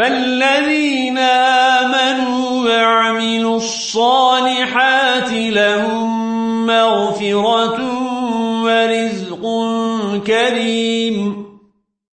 فالذين آمنوا وعملوا الصالحات لهم مغفرة ورزق كريم